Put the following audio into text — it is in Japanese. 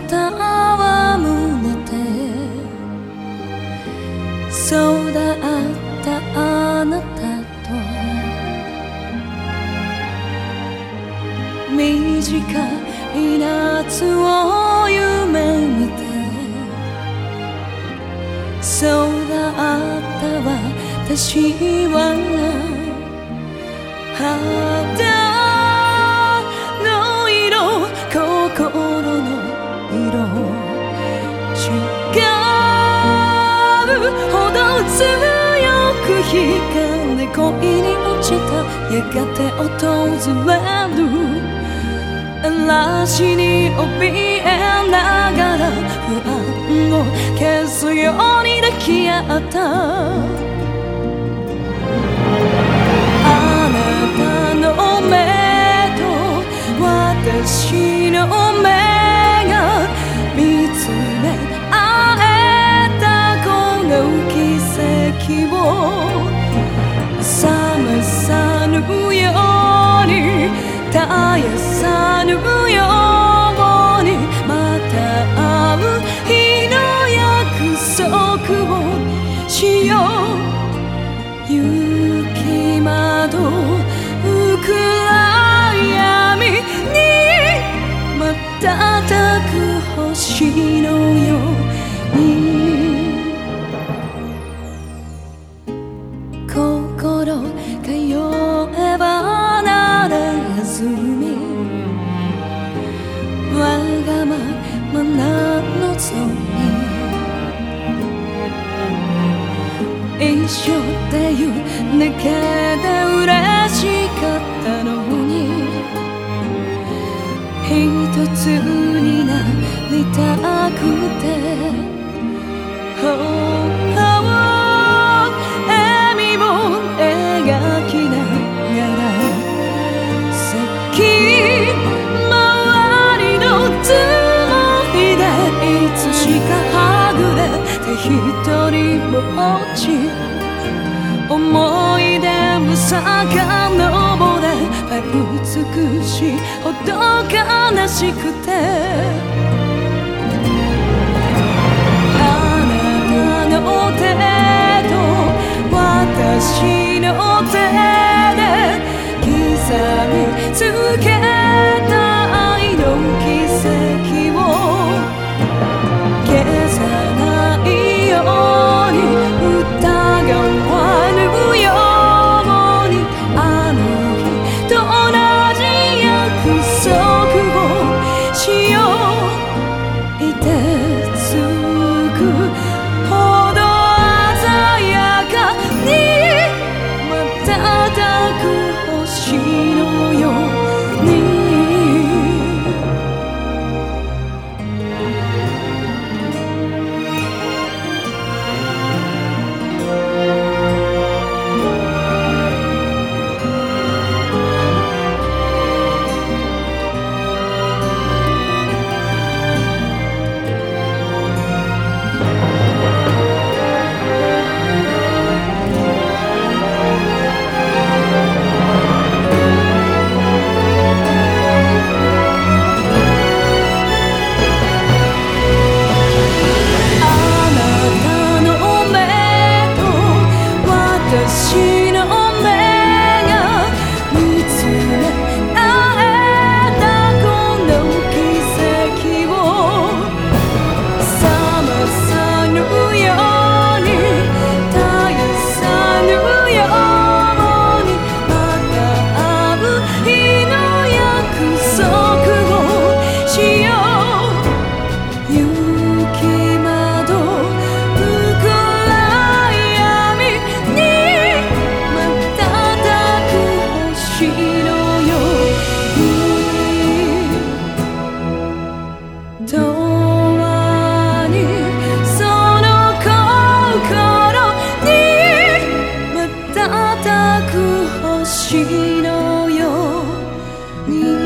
と戯れてそうだったあなたと短い夏を夢見てそうだった私は肌ほど強く光で恋に落ちたやがて訪れる。嵐に怯えながら不安を消すように抱き合った。気を。寒さぬように絶やさぬように。通えばならずにわがままなのぞみ一緒でいるだけで嬉しかったのに一つになりたくて、oh 一人ぼっち思い出も遡れ美しいほど悲しくて。あなたの手と私の手で刻みつけたく星のように